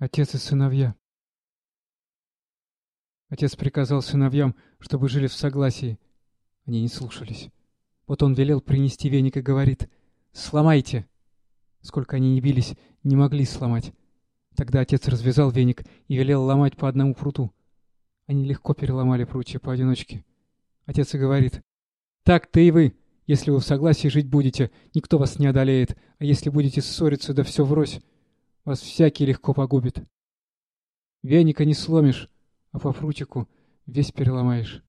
Отец и сыновья. Отец приказал сыновьям, чтобы жили в согласии. Они не слушались. Вот он велел принести веник и говорит «Сломайте!» Сколько они не бились, не могли сломать. Тогда отец развязал веник и велел ломать по одному пруту. Они легко переломали прутья поодиночке. Отец и говорит «Так-то и вы, если вы в согласии жить будете, никто вас не одолеет, а если будете ссориться, да все врозь, вас всякий легко погубит. Веника не сломишь, а по прутику весь переломаешь».